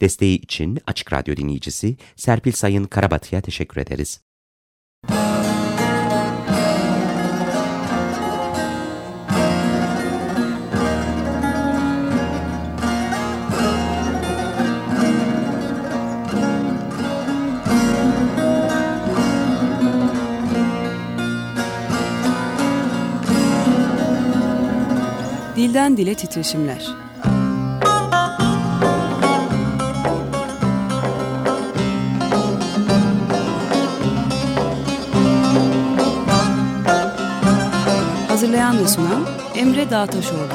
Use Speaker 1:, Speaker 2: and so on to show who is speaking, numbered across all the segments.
Speaker 1: Desteği için Açık Radyo dinleyicisi Serpil Sayın Karabatı'ya teşekkür ederiz.
Speaker 2: Dilden Dile Titreşimler Hazırlayan ve sunan Emre Dağtaşoğlu.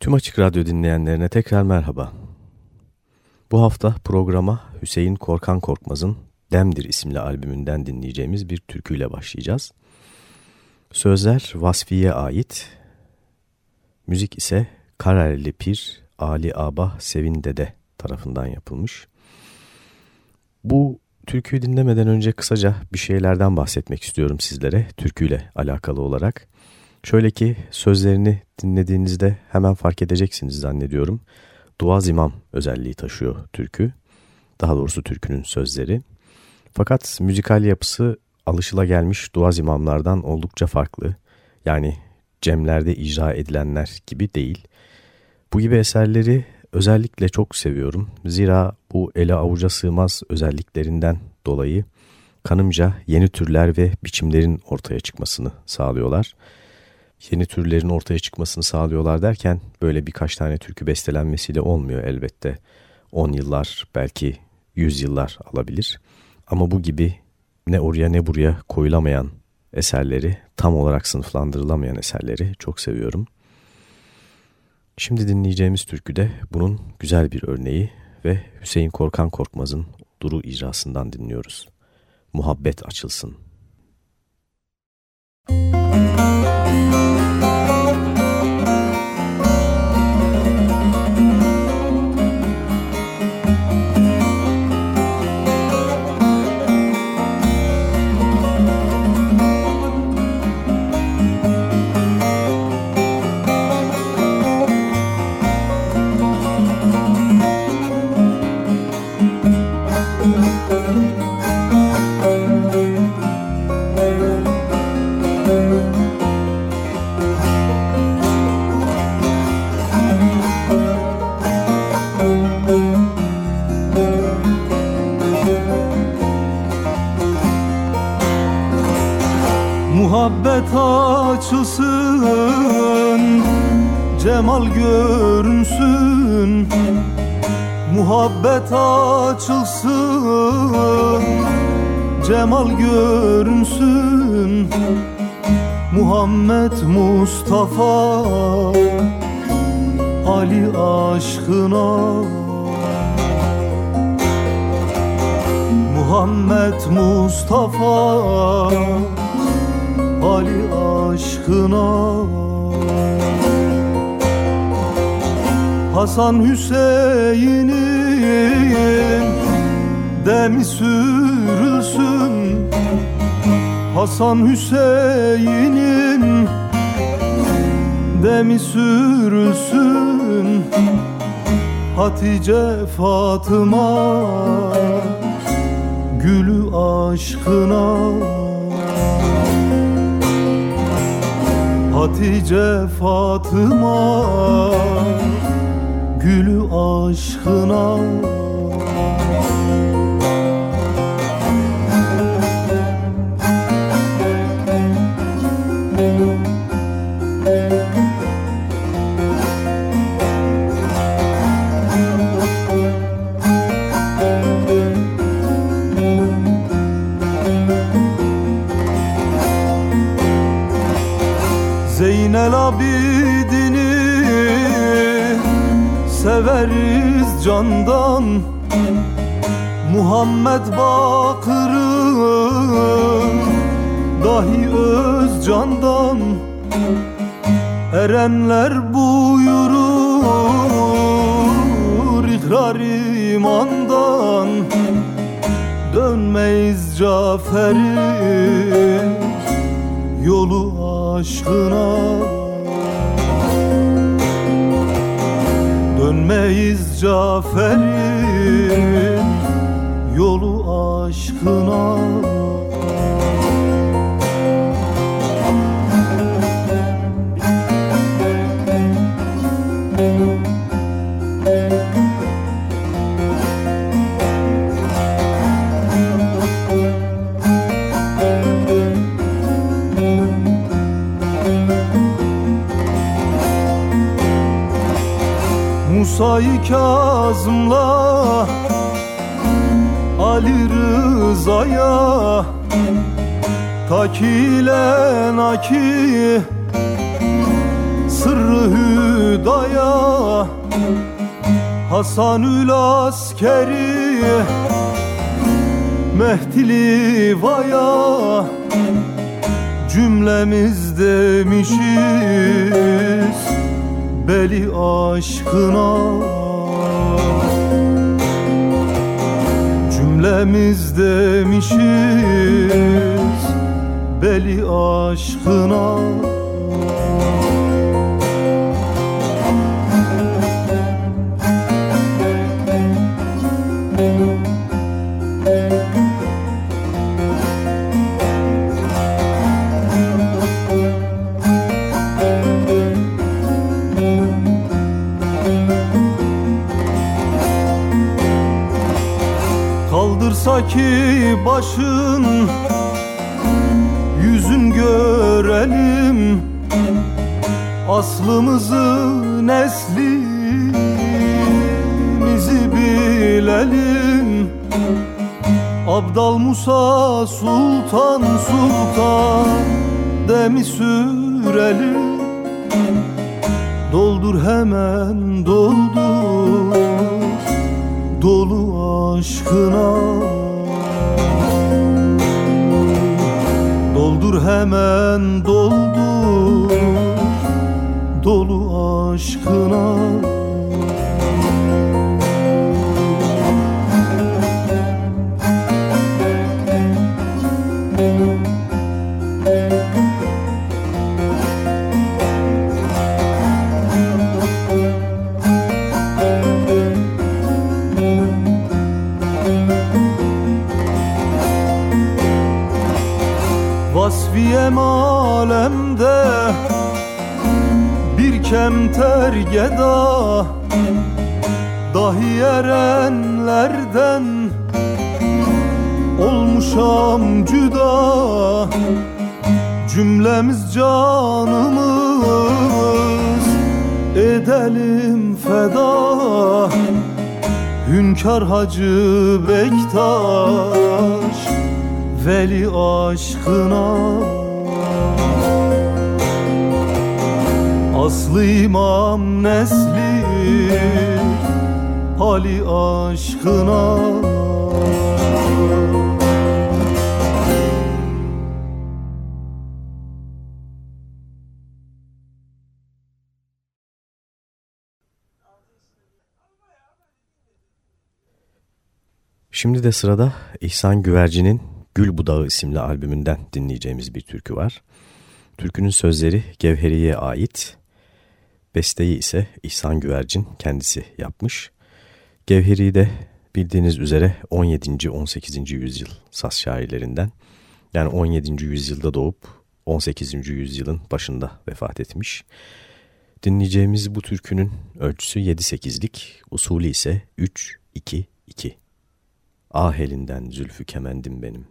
Speaker 3: Tüm Açık Radyo dinleyenlerine tekrar merhaba. Bu hafta programa Hüseyin Korkan Korkmaz'ın Demdir isimli albümünden dinleyeceğimiz bir türküyle başlayacağız. Sözler Vasfi'ye ait, müzik ise Karareli Pir Ali Abah Sevin Dede tarafından yapılmış. Bu türküyü dinlemeden önce kısaca bir şeylerden bahsetmek istiyorum sizlere türküyle alakalı olarak. Şöyle ki sözlerini dinlediğinizde hemen fark edeceksiniz zannediyorum. Duaz imam özelliği taşıyor türkü. Daha doğrusu türkünün sözleri. Fakat müzikal yapısı alışılagelmiş duaz imamlardan oldukça farklı. Yani cemlerde icra edilenler gibi değil. Bu gibi eserleri özellikle çok seviyorum. Zira bu ele avuca sığmaz özelliklerinden dolayı kanımca yeni türler ve biçimlerin ortaya çıkmasını sağlıyorlar. Yeni türlerin ortaya çıkmasını sağlıyorlar derken böyle birkaç tane türkü bestelenmesiyle olmuyor elbette. 10 yıllar belki 100 yıllar alabilir. Ama bu gibi ne oraya ne buraya koyulamayan eserleri, tam olarak sınıflandırılamayan eserleri çok seviyorum. Şimdi dinleyeceğimiz türkü de bunun güzel bir örneği ve Hüseyin Korkan Korkmaz'ın Duru icrasından dinliyoruz. Muhabbet açılsın.
Speaker 4: Cemal görünsün Muhabbet açılsın. Cemal görünsün Muhammed Mustafa. Ali aşkına. Muhammed Mustafa. Ali aşkına Hasan Hüseyin'in demi sürülsün. Hasan Hüseyin'in demi sürülsün. Hatice Fatıma gülü aşkına. Hatice Fatıma Gülü aşkına. Zeynel abidini severiz candan. Muhammed Bakır'ı dahi öz candan. Erenler buyurur ikrar imandan. Dönmeyiz Cafer'in yolu aşkına Dönmeyiz Cafer'in yolu aşkına Musa'yı Kazım'la Ali Rıza'ya Takile naki Sırrı Hüdaya Hasanül Askeri Mehdili Vaya Cümlemiz demişiz beli aşkına. Cümlemiz demişiz beli aşkına başın Yüzün görelim. Aslımızı neslimizi bilelim. Abdal Musa Sultan Sultan Demi sürelim. Doldur hemen doldur. Dolu aşkına Doldur hemen doldur. Dolu aşkına kemter geda Dahi erenlerden Olmuşam cüda. Cümlemiz canımız Edelim feda. Hünkar Hacı Bektaş Veli aşkına Aslı imam nesli Ali aşkına
Speaker 3: Şimdi de sırada İhsan Güvercin'in Gül Budağı isimli albümünden dinleyeceğimiz bir türkü var. Türkünün sözleri Gevheri'ye ait, besteyi ise İhsan Güvercin kendisi yapmış. Gevheri de bildiğiniz üzere 17. 18. yüzyıl saz şairlerinden. Yani 17. yüzyılda doğup 18. yüzyılın başında vefat etmiş. Dinleyeceğimiz bu türkünün ölçüsü 7-8'lik, usulü ise 3-2-2. Ah elinden zülfü kemendim benim.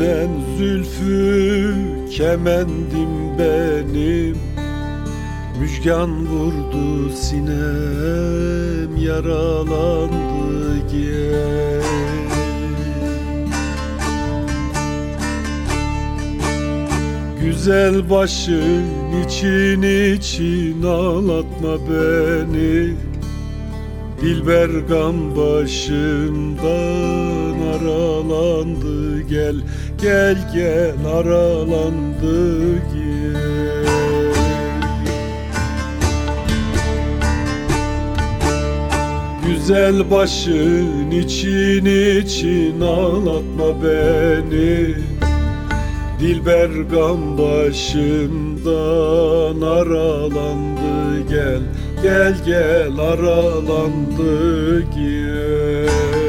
Speaker 5: Elinden zülfü kemendim benim. Müjgan vurdu sinem yaralandı gel. Güzel başın için için ağlatma beni. Dilber gam başımdan aralandı gel Gel gel aralandı gel. Güzel başın için için ağlatma beni. Dilber gam başımdan aralandı gel. Gel gel aralandı gel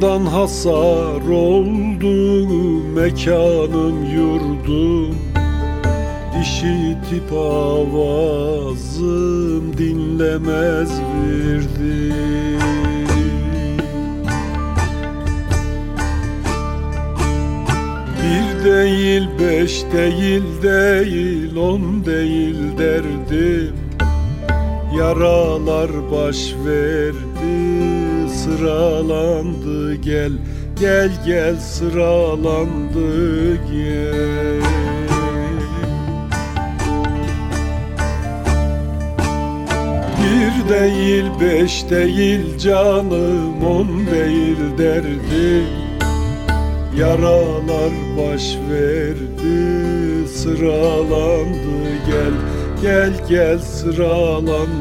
Speaker 5: Gamdan hasar oldu mekanım yurdum İşitip avazım dinlemez verdi. Bir değil beş değil değil on değil derdim. Yaralar baş verdi sıralandı gel Gel gel sıralandı gel. Bir değil beş değil canım on değil derdim Yaralar baş verdi sıralandı gel Gel gel sıralandı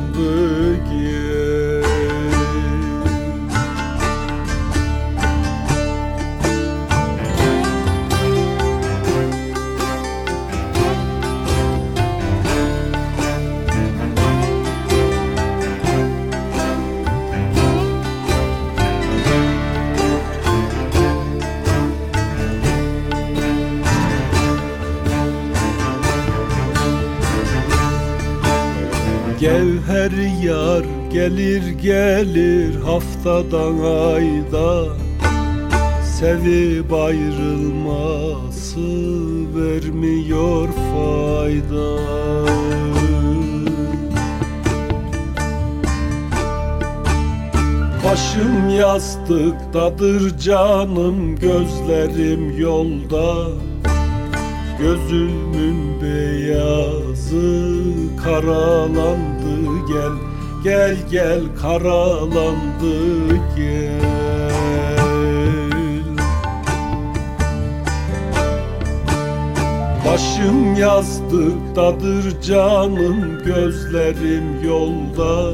Speaker 5: gel Gevher yar gelir gelir haftadan ayda. Sevip ayrılması vermiyor fayda. Başım yastıktadır canım gözlerim yolda. Gözümün beyazı karalandı gel Gel gel karalandı gel. Başım yastıktadır canım gözlerim yolda.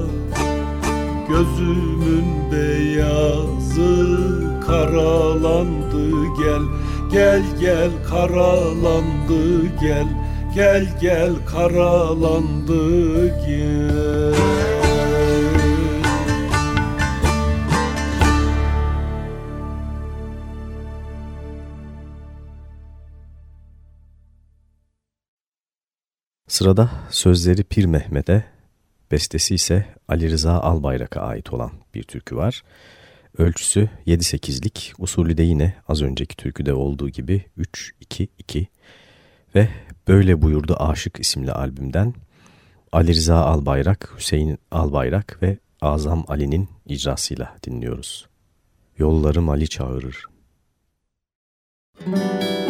Speaker 5: Gözümün beyazı karalandı gel Gel gel karalandı gel Gel gel karalandı gel
Speaker 3: Sırada sözleri Pir Mehmet'e, bestesi ise Ali Rıza Albayrak'a ait olan bir türkü var. Ölçüsü 7-8'lik, usulü de yine az önceki türküde olduğu gibi 3-2-2 ve Böyle Buyurdu Aşık isimli albümden Ali Rıza Albayrak, Hüseyin Albayrak ve Azam Ali'nin icrasıyla dinliyoruz. Yollarım Ali çağırır. Müzik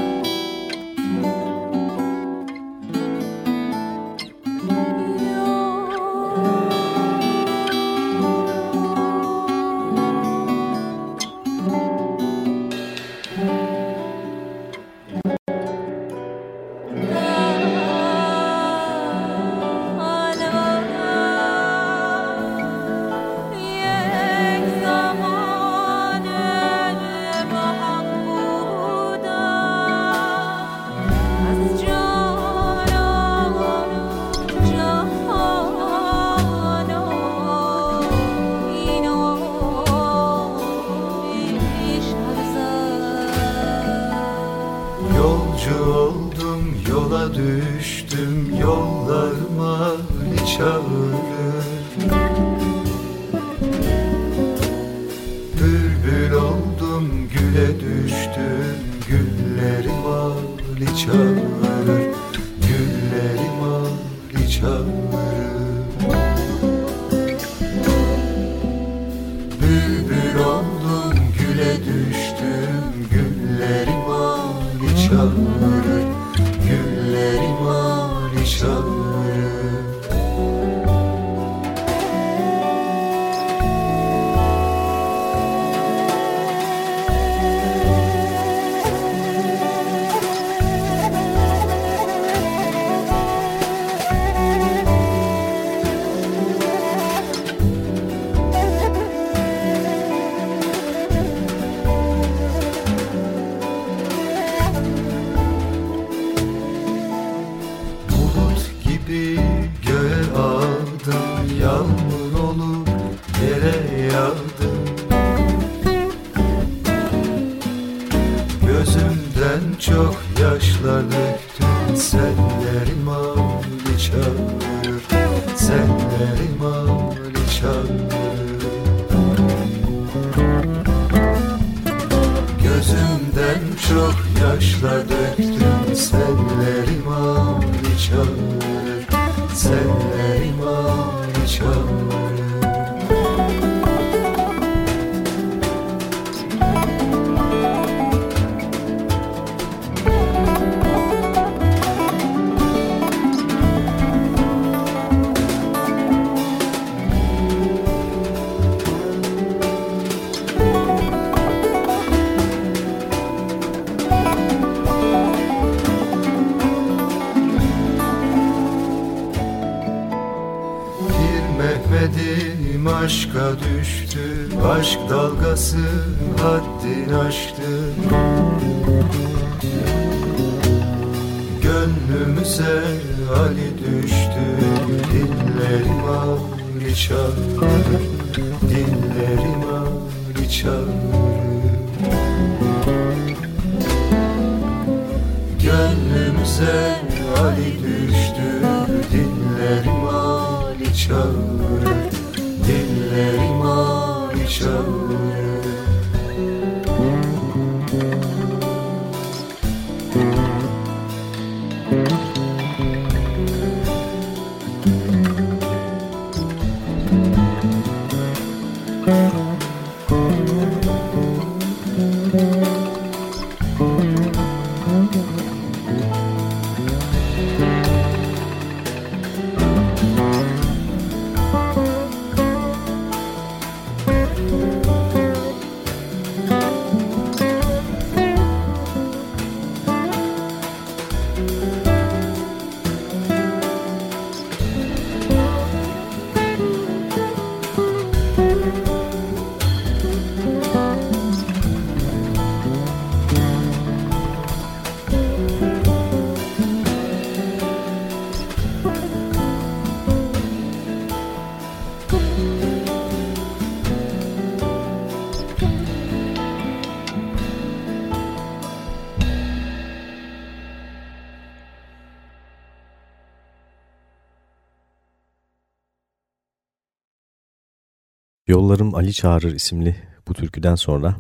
Speaker 3: Yollarım Ali Çağırır isimli bu türküden sonra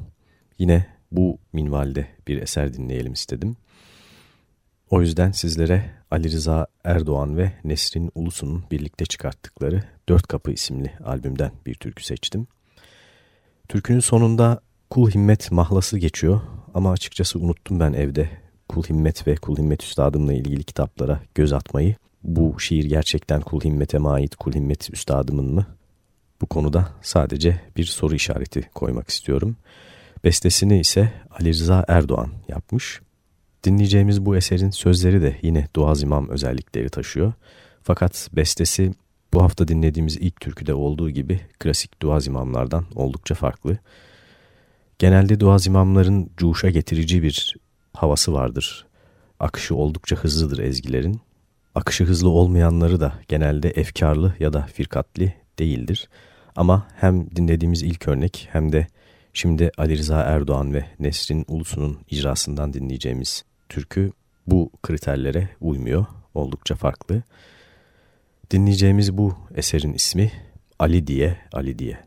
Speaker 3: yine bu minvalde bir eser dinleyelim istedim. O yüzden sizlere Ali Rıza Erdoğan ve Nesrin Ulusu'nun birlikte çıkarttıkları Dört Kapı isimli albümden bir türkü seçtim. Türkünün sonunda Kul Himmet mahlası geçiyor ama açıkçası unuttum ben evde Kul Himmet ve Kul Himmet Üstadımla ilgili kitaplara göz atmayı. Bu şiir gerçekten Kul Himmet'e mi ait, Kul Himmet Üstadımın mı? Bu konuda sadece bir soru işareti koymak istiyorum. Bestesini ise Ali Rıza Erdoğan yapmış. Dinleyeceğimiz bu eserin sözleri de yine Duaz İmam özellikleri taşıyor. Fakat bestesi bu hafta dinlediğimiz ilk türküde olduğu gibi klasik Duaz İmamlardan oldukça farklı. Genelde Duaz İmamların cuşa getirici bir havası vardır. Akışı oldukça hızlıdır ezgilerin. Akışı hızlı olmayanları da genelde efkarlı ya da firkatli değildir. Ama hem dinlediğimiz ilk örnek hem de şimdi Ali Rıza Erdoğan ve Nesrin Ulusu'nun icrasından dinleyeceğimiz türkü bu kriterlere uymuyor. Oldukça farklı. Dinleyeceğimiz bu eserin ismi Ali diye Ali diye.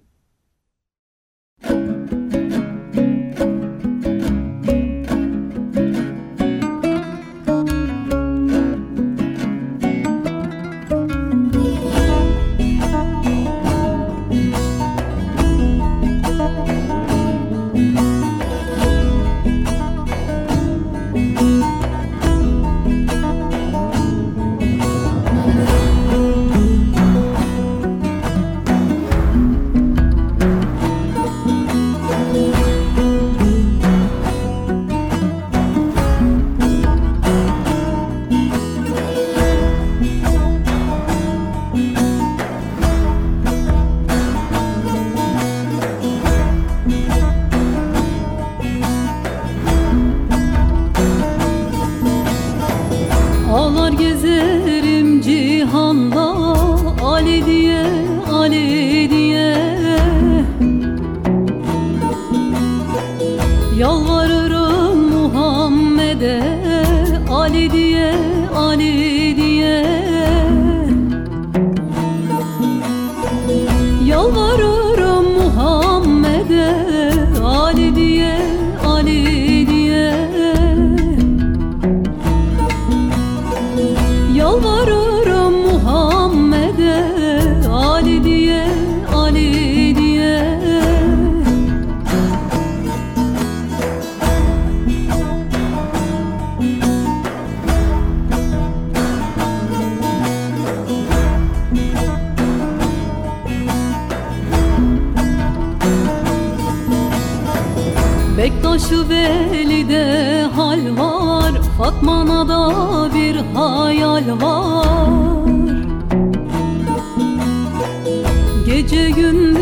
Speaker 3: Yalvarırım
Speaker 6: Muhammed'e Ali diye Ali Veli'de hal var Fatmana'da bir hayal var. Gece gündüz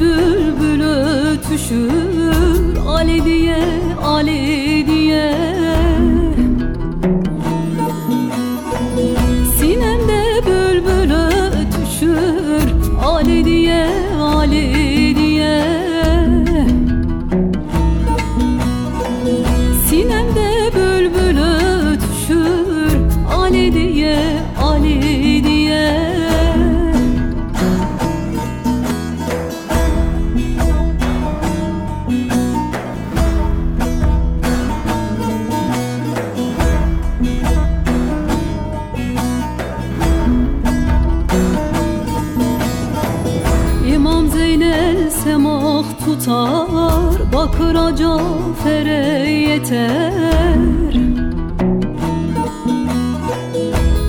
Speaker 6: bülbül ötüşür Ali diye, Ali Cafer'e yeter.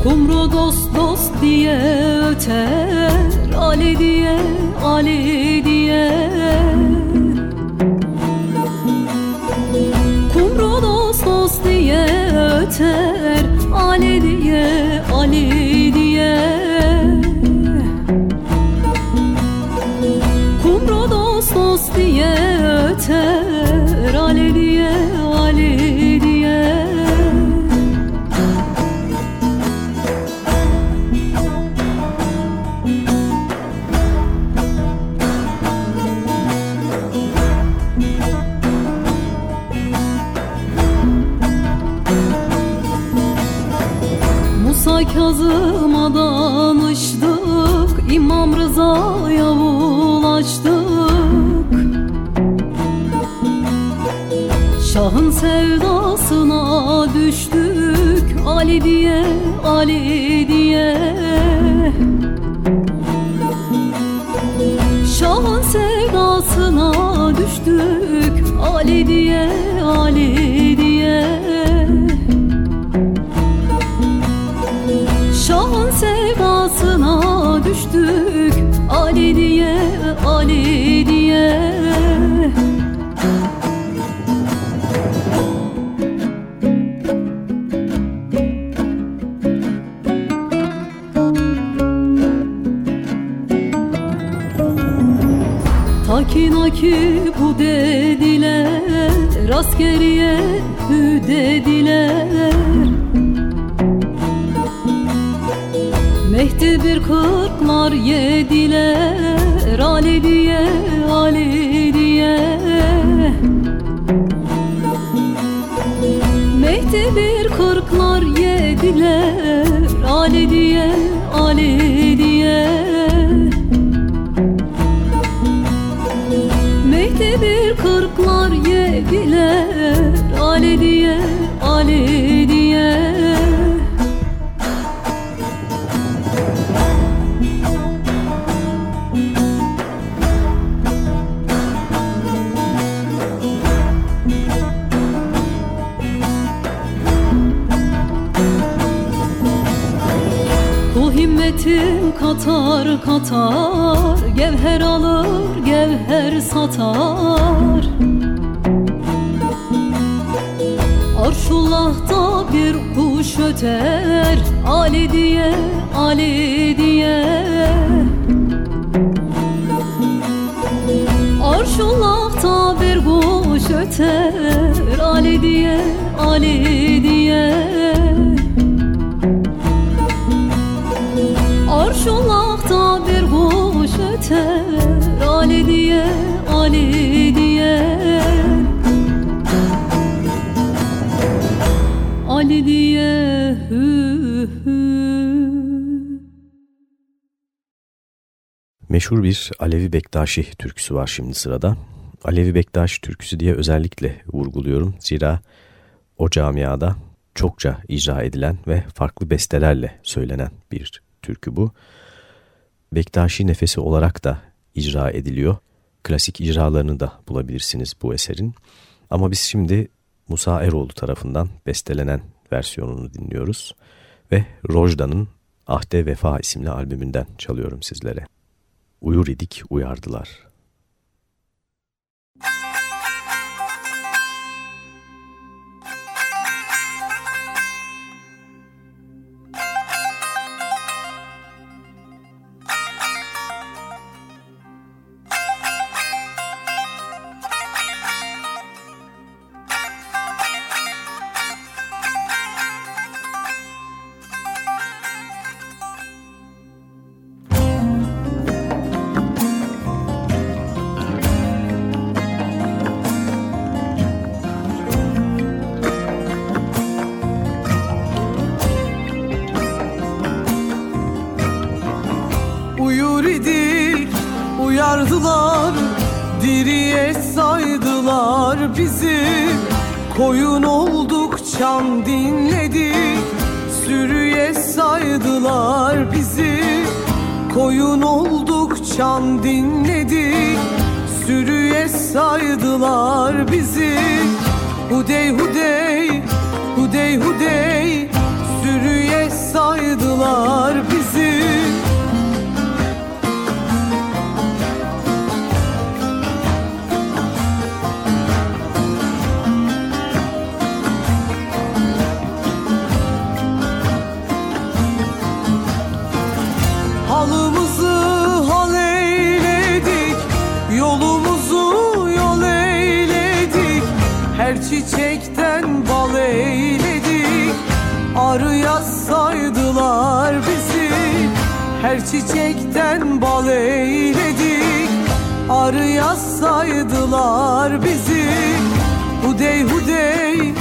Speaker 6: Kumru dost dost diye öter diye, Ali diye. Şahın sevdasına düştük Ali diye, Ali diye. Şahın sevdasına düştük Ali diye, Ali diye Askeriye hü dediler Mehdi bir kırklar yediler Ali diye, Ali diye. Mehdi bir kırklar yediler Ali diye, Ali diye Gevher alır gevher satar. Arşullah'ta bir kuş öter Ali diye, Ali diye. Arşullah'ta bir kuş öter Ali diye, Ali diye
Speaker 3: Meşhur bir Alevi Bektaşi türküsü var şimdi sırada. Alevi Bektaşi türküsü diye özellikle vurguluyorum. Zira o camiada çokça icra edilen ve farklı bestelerle söylenen bir türkü bu. Bektaşi nefesi olarak da icra ediliyor. Klasik icralarını da bulabilirsiniz bu eserin. Ama biz şimdi Musa Eroğlu tarafından bestelenen versiyonunu dinliyoruz. Ve Rojda'nın Ahde Vefa isimli albümünden çalıyorum sizlere. Uyur idik uyardılar.''
Speaker 7: Koyun olduk çam dinledik. Sürüye saydılar bizi. Koyun olduk çam dinledik. Sürüye saydılar bizi. Hudey hudey, hudey hudey. Sürüye saydılar bizi Her çiçekten bal eyledik. Arıya saydılar bizi. Hudey hudey,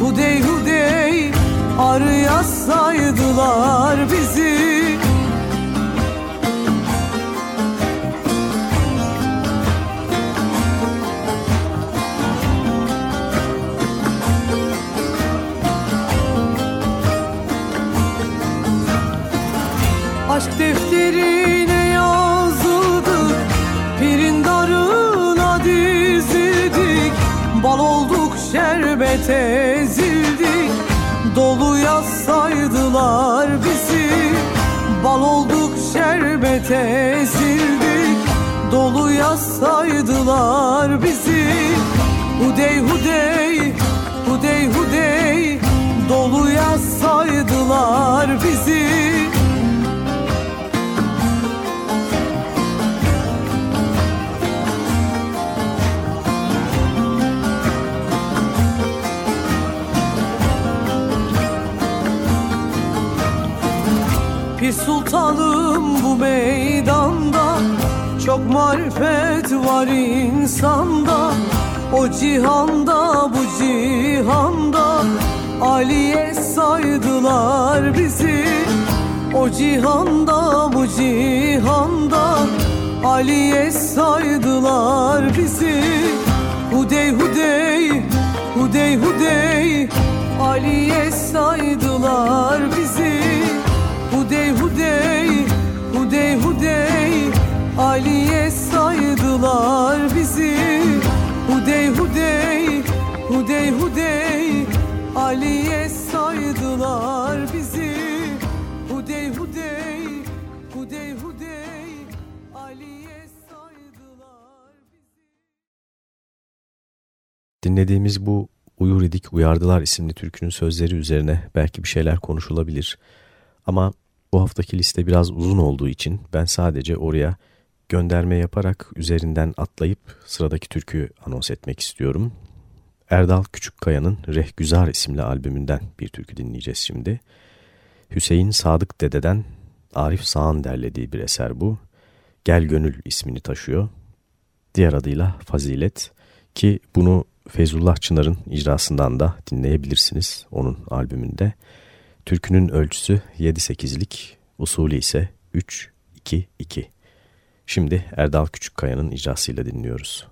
Speaker 7: hudey hudey. Arıya saydılar bizi aşk defterine yazıldık Pirin darına dizildik. Bal olduk şerbet ezildik. Doluya saydılar bizi. Bal olduk şerbet ezildik. Doluya saydılar bizi. Hudey hudey, hudey hudey. Doluya saydılar bizi sultanım bu meydanda. Çok marifet var insanda. O cihanda bu cihanda. Ali'ye saydılar bizi. O cihanda bu cihanda. Ali'ye saydılar bizi. Hudey hudey, hudey hudey. Ali'ye saydılar bizi Hudey hudey, hudey hudey. Ali'ye saydılar bizi. Hudey hudey, hudey hudey. Ali'ye saydılar bizi. Hudey hudey, hudey hudey. Ali'ye saydılar bizi.
Speaker 3: Dinlediğimiz bu Uyur idik uyardılar isimli türkünün sözleri üzerine belki bir şeyler konuşulabilir. Ama bu haftaki liste biraz uzun olduğu için ben sadece oraya gönderme yaparak üzerinden atlayıp sıradaki türküyü anons etmek istiyorum. Erdal Küçükkaya'nın Rehgüzar isimli albümünden bir türkü dinleyeceğiz şimdi. Hüseyin Sadık Dede'den Arif Sağan derlediği bir eser bu. Gel Gönül ismini taşıyor. Diğer adıyla Fazilet ki bunu Feyzullah Çınar'ın icrasından da dinleyebilirsiniz onun albümünde. Türkünün ölçüsü 7-8'lik, usulü ise 3-2-2. Şimdi Erdal Küçükkaya'nın icrasıyla dinliyoruz.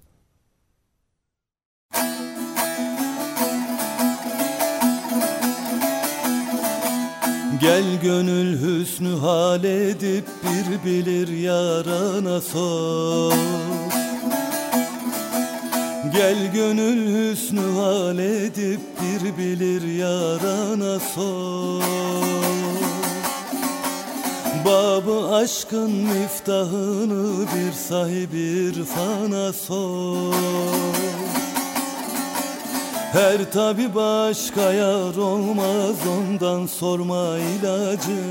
Speaker 4: Gel gönül hüsnü hal edip bir bilir yarana sor Gel gönül hüsnü hal edip bir bilir yarana sor. Babı aşkın miftahını bir sahibi irfana sor. Her tabi başka yar olmaz ondan sorma ilacı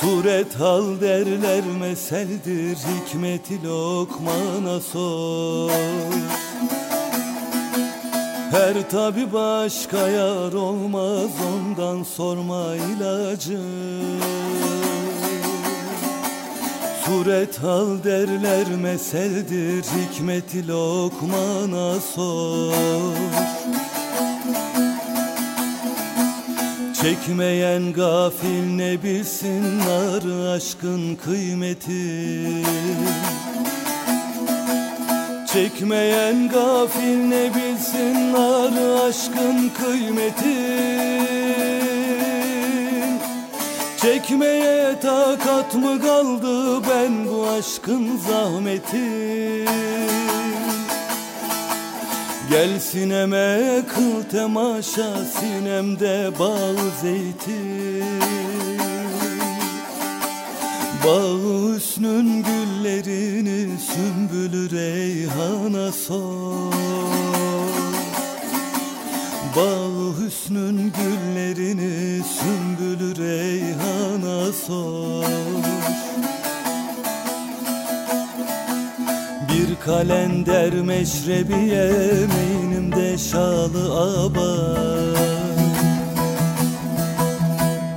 Speaker 4: Suret hal derler meseldir hikmeti lokmana sor. Her tabi başka yar olmaz ondan sorma ilacı. Suret hal derler meseldir hikmeti lokmana sor Çekmeyen gafil ne bilsin nar aşkın kıymeti. Çekmeyen gafil ne bilsin nar aşkın kıymeti. Çekmeye takat mı kaldı ben bu aşkın zahmeti Gel sineme kıl temaşa sinemde bağ zeytin. Bağ hüsnün güllerini sümbülü reyhana sor. Bağ hüsnün güllerini sümbülü reyhana sor kalender meşrebiye meynimde şalı abar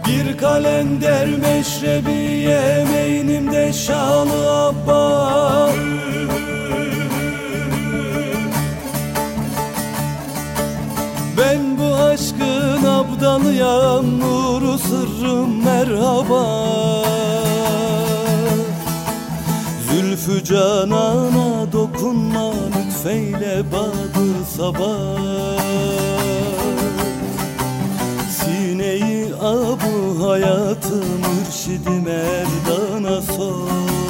Speaker 4: Bir kalender meşrebiye meynimde şalı abar Ben bu aşkın abdalıyam nuru sırrım merhaba Zülfü canana dokunma lütfeyle badı sabah. Sineyi abu hayatı mürşidi merdana sor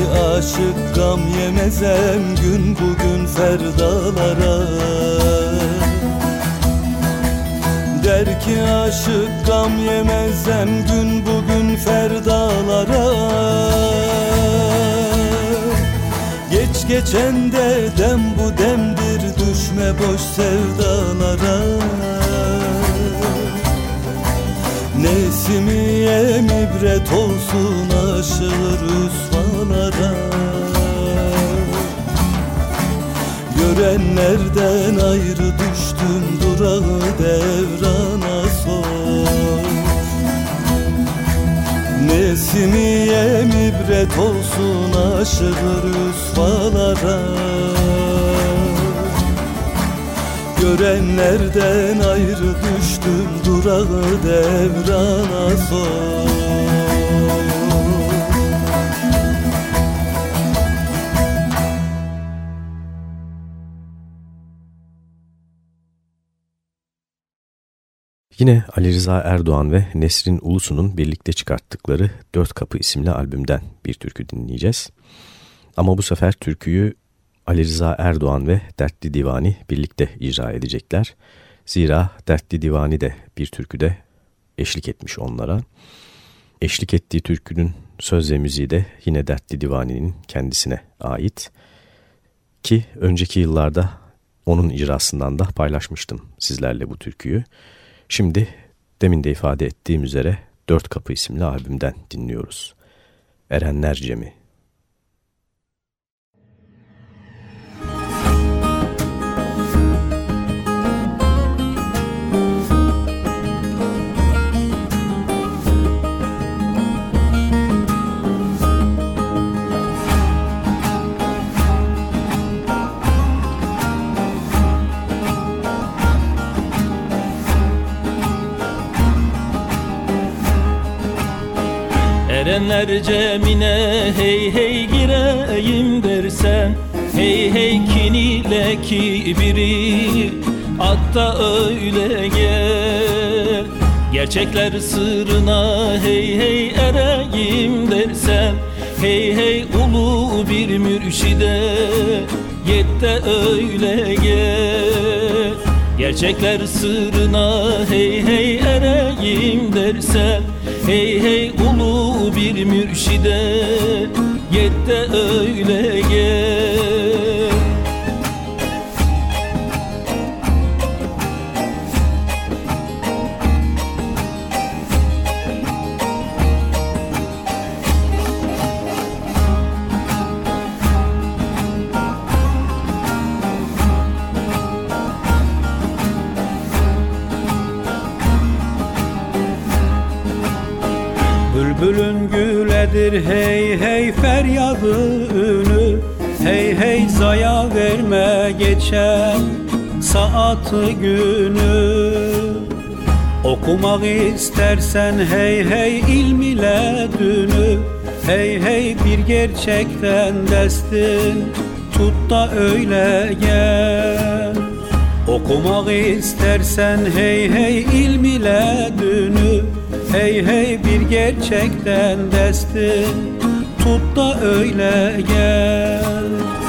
Speaker 4: ki aşık gam yemezem gün bugün ferdalara. Der ki aşık gam yemezem gün bugün ferdalara. Geç geçen de dem bu demdir düşme boş sevdalara. Nesimiye ibret olsun aşır rüsvalara Görenlerden ayrı düştüm durağı devrana sor. Nesimiye ibret olsun aşır rüsvalara Görenlerden ayrı düştüm durağı devrana sor
Speaker 3: Yine Ali Rıza Erdoğan ve Nesrin Ulusu'nun birlikte çıkarttıkları Dört Kapı isimli albümden bir türkü dinleyeceğiz. Ama bu sefer türküyü Ali Rıza Erdoğan ve Dertli Divani birlikte icra edecekler. Zira Dertli Divani de bir türküde eşlik etmiş onlara. Eşlik ettiği türkünün söz ve müziği de yine Dertli Divani'nin kendisine ait. Ki önceki yıllarda onun icrasından da paylaşmıştım sizlerle bu türküyü. Şimdi demin de ifade ettiğim üzere Dört Kapı isimli albümden dinliyoruz. Erenler Cemi
Speaker 8: Erenler cemine hey hey gireyim dersen Hey hey kin ile kibiri Hatta öyle gel. Gerçekler sırrına hey hey ereyim dersen Hey hey ulu bir mürşide Yet de öyle gel. Gerçekler sırrına hey hey ereyim dersen Hey hey ulu bir mürşide Yet de öyle gel
Speaker 5: geçen saati günü. Okumak istersen hey hey ilm ile dünü. Hey hey bir gerçekten destin. Tut da öyle gel. Okumak istersen hey hey ilm ile dünü. Hey hey bir gerçekten destin. Tut da öyle gel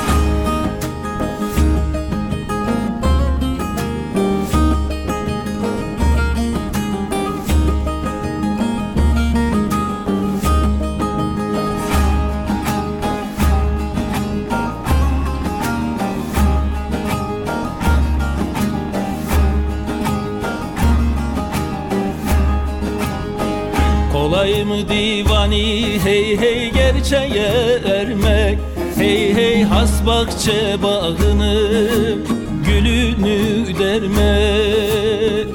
Speaker 8: divani hey hey gerçeğe ermek Hey hey has bahçe bağını gülünü dermek.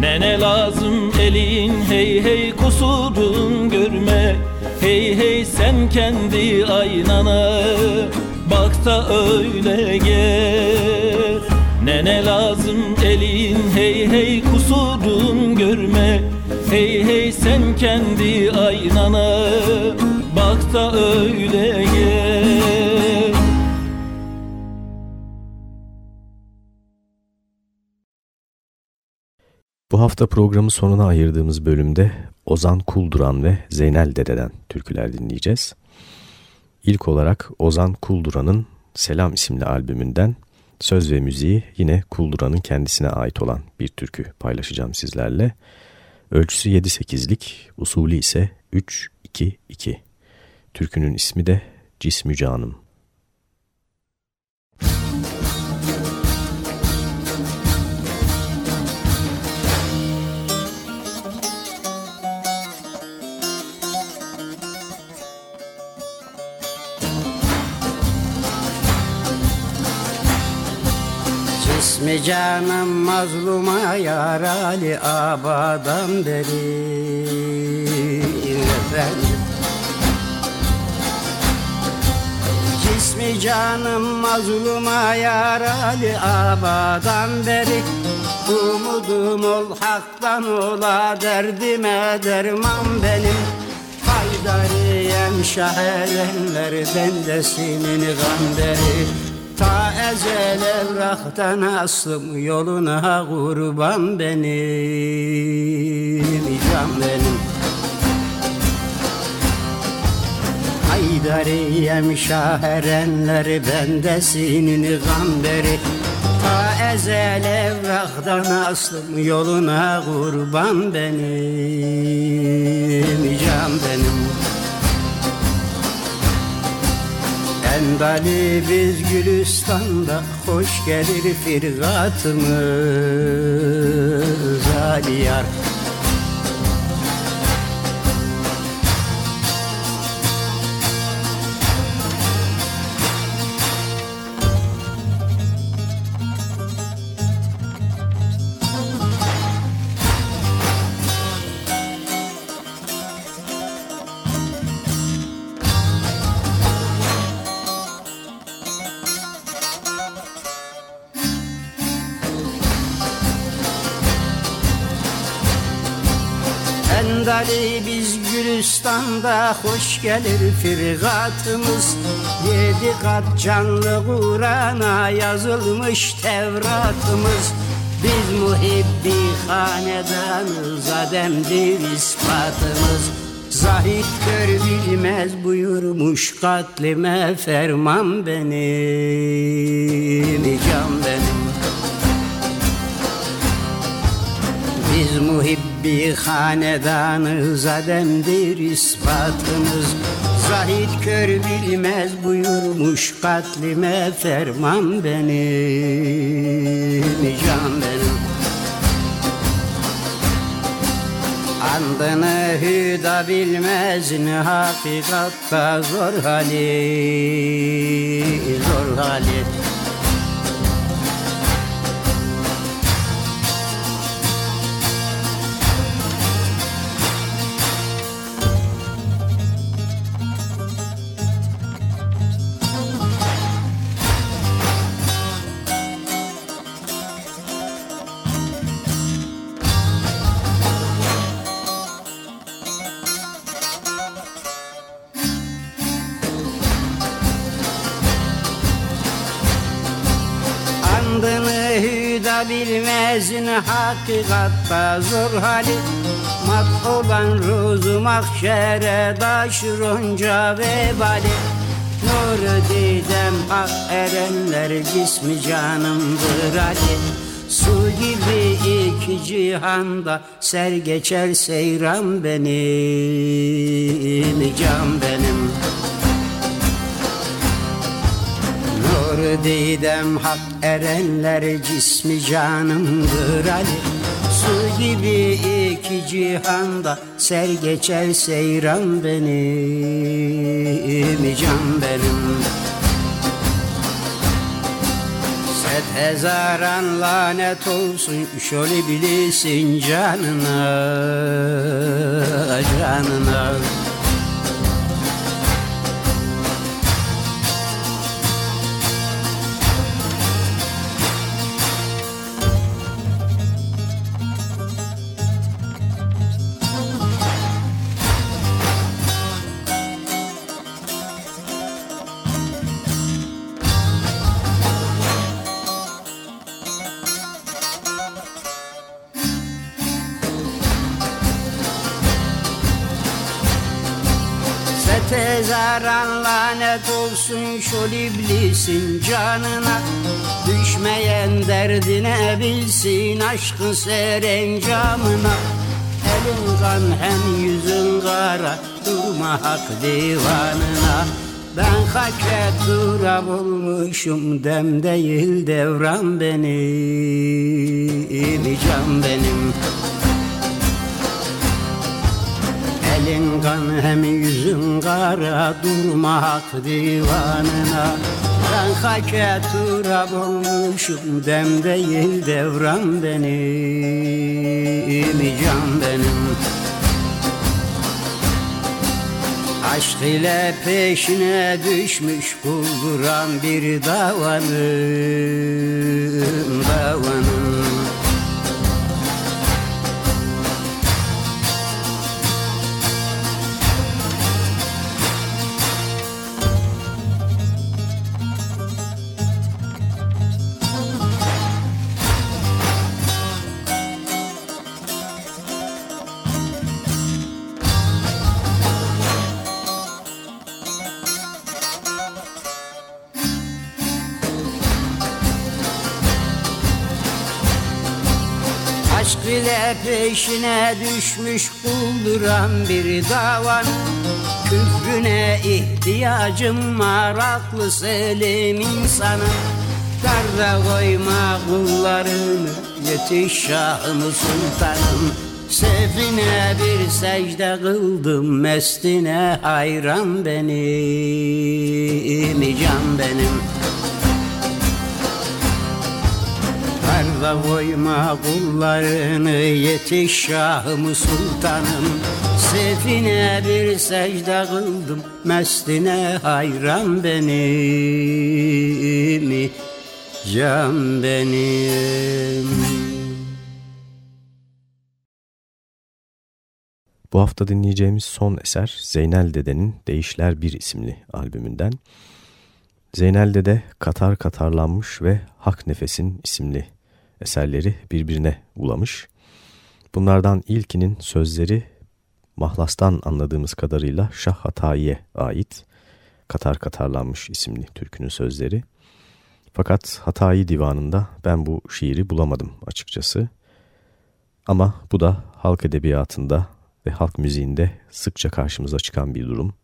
Speaker 8: Ne ne lazım elin hey hey kusurun görme Hey hey sen kendi aynana bak da öyle gel. Ne ne lazım elin hey hey kusurun görme Hey hey sen kendi aynana bak da öyle gel
Speaker 3: Bu hafta programın sonuna ayırdığımız bölümde Ozan Kulduran ve Zeynel Dede'den türküler dinleyeceğiz. İlk olarak Ozan Kulduran'ın Selam isimli albümünden söz ve müziği yine Kulduran'ın kendisine ait olan bir türkü paylaşacağım sizlerle. Ölçüsü 7-8'lik, usulü ise 3-2-2. Türkünün ismi de Cismü Canım.
Speaker 9: Cismi canım mazluma yarali abadan beri. Efendim Cismi canım mazluma yarali abadan beri. Umudum ol haktan ola derdime derman benim. Haydariyem şaherenler bendesinin gamberi Ta ezel evraktan aslım yoluna kurban benim Can benim. Haydariyem şaherenler bendesinin gamberi Ta ezel evraktan aslım yoluna kurban benim Can benim Endali biz Gülistan'da hoş gelir firgatımız Ali yar hali biz Gülistan'da hoş gelir. Firgatımız Yedi kat canlı Kur'an'a yazılmış Tevratımız. Biz muhibbi hanedanız ademdir ispatımız. Zahit kör bilmez buyurmuş katlime ferman benim. Can benim muhibbi hanedanız ademdir ispatımız. Zahid kör bilmez buyurmuş katlime ferman benim. Can benim. Andını hüda bilmez ne hakikatta zor hali Zor hali hakikatta zor hali Mat olan ruzu mahşere taşırınca vebali. Nur didem hak erenler cismi canımdır Ali Su gibi iki cihanda ser geçer seyran benim. Can benim didem hak erenler cismi canımdır Ali. Su gibi iki cihanda ser geçer seyran benim Can benim. Set hezaran lanet olsun şöyle bilirsin canına Canına Tezaran lanet olsun şu iblisin canına. Düşmeyen derdine bilsin aşkın serencamına Elin kan hem yüzün kara durma hak divanına. Ben hake turab olmuşum dem değil devran benim Can benim Elin kan hem yüzün kara durma hak divanına. Ben hake turab olmuşum dem değil devran benim Can benim. Aşk ile peşine düşmüş bulduran bir davanın Davanın peşine düşmüş bulduran bir davan. Küfrüne ihtiyacım var aklı selim insanım Darda koyma kullarını yetiş şahımı sultanım. Sefine bir secde kıldım mestine hayran benim can benim Darda koyma kullarını yetiş şahımı sultanım Sefine bir secde kıldım mestine hayran benim Can benim
Speaker 3: Bu hafta dinleyeceğimiz son eser Zeynel Dede'nin Değişler Bir isimli albümünden. Zeynel Dede Katar Katarlanmış ve Hak Nefes'in isimli eserleri birbirine ulamış. Bunlardan ilkinin sözleri Mahlas'tan anladığımız kadarıyla Şah Hatayi'ye ait. Katar Katarlanmış isimli türkünün sözleri. Fakat Hatayi divanında ben bu şiiri bulamadım açıkçası. Ama bu da halk edebiyatında ve halk müziğinde sıkça karşımıza çıkan bir durum.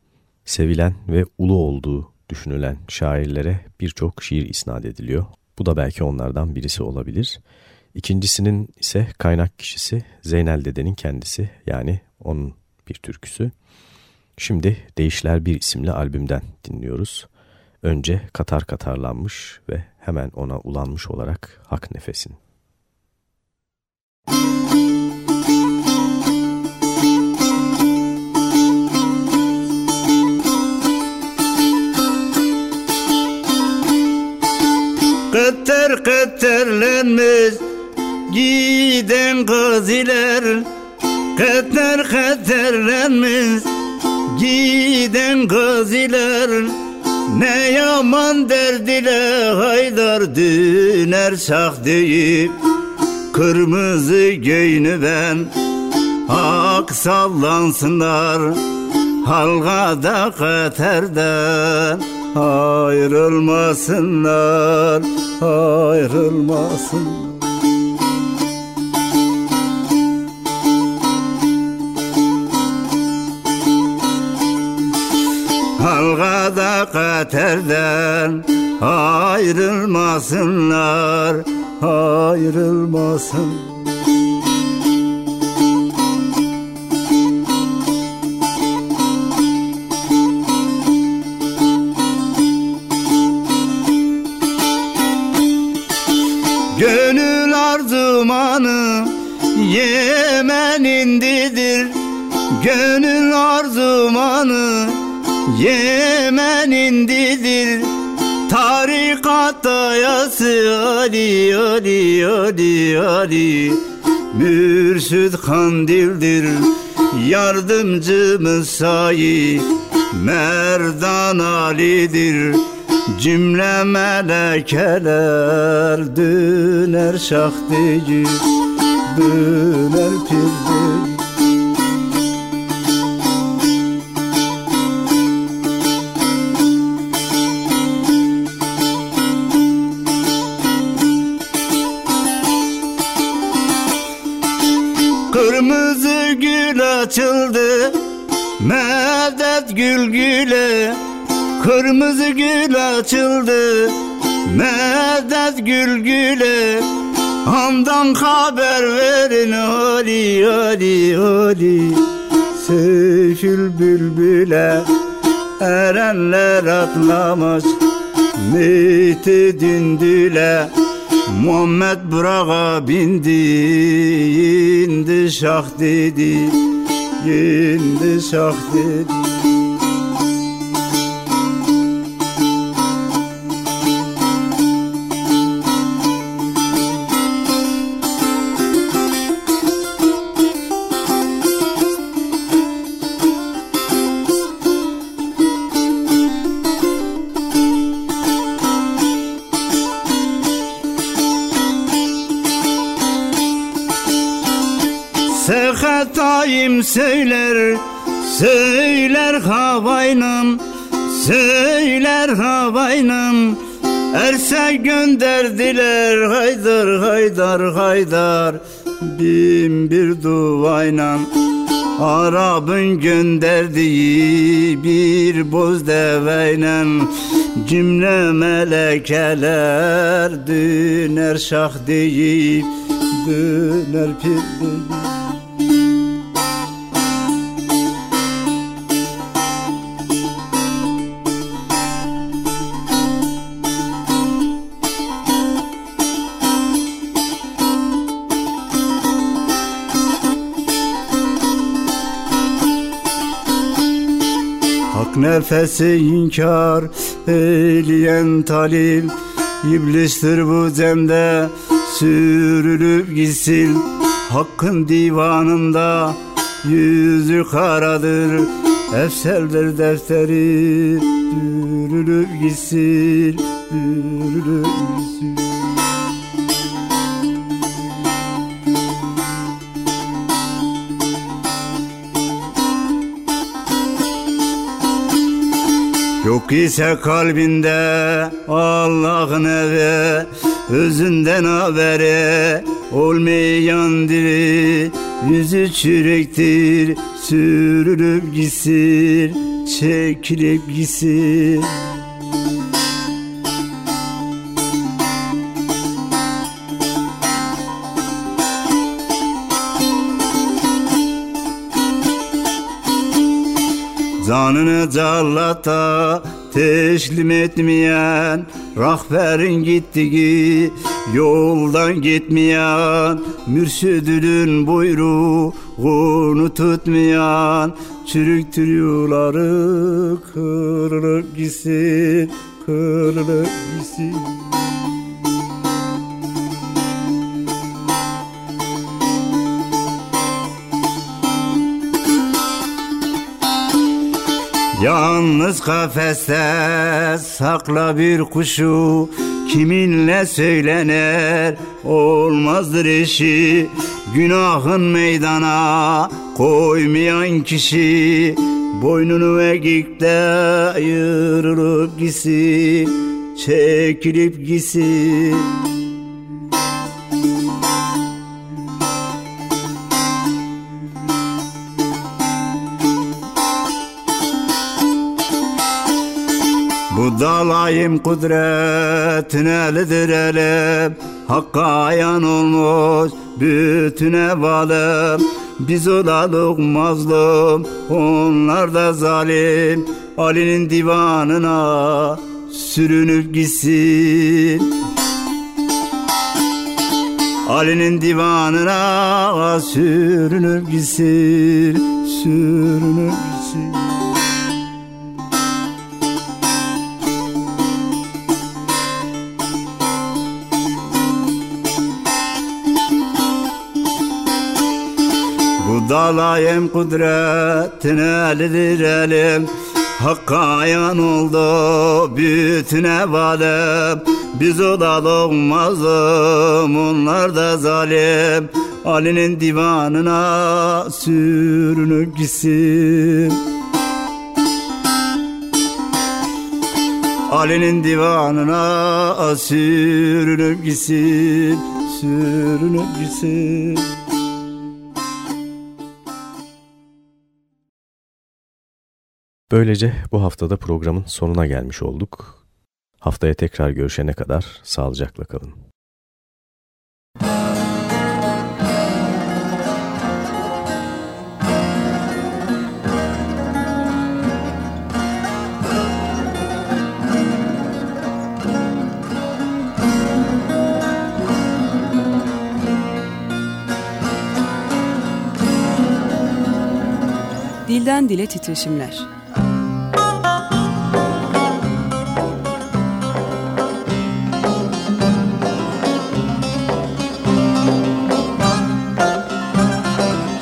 Speaker 3: Sevilen ve ulu olduğu düşünülen şairlere birçok şiir isnat ediliyor. Bu da belki onlardan birisi olabilir. İkincisinin ise kaynak kişisi Zeynel Dede'nin kendisi yani onun bir türküsü. Şimdi Değişler Bir isimli albümden dinliyoruz. Önce Katar Katarlanmış ve hemen ona ulanmış olarak Hak Nefesin.
Speaker 10: Kıtır kıtırlenmiş giden kız iler. Kıtır kıtırlenmiş giden kız iler. Ne yaman derdile haydar düner şah deyip Kırmızı göynü ben Hak sallansınlar Halgada katerden Ayrılmasınlar Ayrılmasınlar. Halgada katerden ayrılmasınlar ayrılmasın arzumanı Yemen'indidir Gönül arzumanı Yemen'indidir Tarikatta yası Ali Ali Ali Ali Mürşid kandildir Yardımcımız sayi Merdan Ali'dir Cümle melekeler Döner şah Döner pir Kırmızı gül açıldı Medet gül güle Kırmızı gül açıldı Medet gül güle Handan haber verin Ali Ali Ali Seyfül bülbüle Erenler atlamış. Mehdi dündüle Muhammed Braga bindi. İndi şah dedi indi şah dedi Sekhatayım söyler Söyler havaynım Söyler havaynım. Erse gönderdiler Haydar haydar haydar Bin bir duvayla Arap'ın gönderdiği bir boz deveyle Cümle melekeler döner şah deyip Döner pir deyip nefesi inkar eyleyen talil İblistir bu zemde sürülüp gitsin. Hakkın divanında yüzü karadır Efseldir defteri Dürülüp gitsin Dürülüp gitsin Yok ise kalbinde Allah'ın evi Özünden haberi olmayan diri Yüzü çürektir sürülüp gitsin Çekilip gitsin Canını callata teslim etmeyen Rahberin gittiği yoldan gitmeyen Mürşidünün buyruğunu tutmayan Çürüktür yolları kırılıp gitsin Kırılıp gitsin Yalnız kafeste sakla bir kuşu Kiminle söylenir? Olmazdır eşi Günahın meydana koymayan kişi. Boynunu egikte ayırılıp gitsin Çekilip gitsin dalayım kudretin elidir elim Hakka ayan olmuş bütün evalım Biz olalım mazlum onlar da zalim. Ali'nin divanına sürünüp gitsin. Ali'nin divanına sürünüp gitsin Sürünüp Bu dalayım kudretin elidir elim Hakka ayan oldu bütün evalem Biz olalım mazlum onlar da zalim. Ali'nin divanına sürünüp gitsin. Ali'nin divanına sürünüp gitsin Sürünüp gitsin
Speaker 3: Böylece bu haftada programın sonuna gelmiş olduk. Haftaya tekrar görüşene kadar sağlıcakla kalın.
Speaker 2: Dilden Dile Titreşimler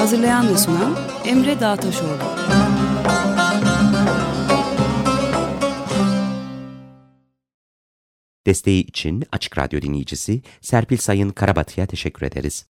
Speaker 2: Hazırlayan ve sunan Emre Dağtaşoğlu.
Speaker 1: Desteği için Açık Radyo dinleyicisi Serpil Sayın Karabatı'ya teşekkür ederiz.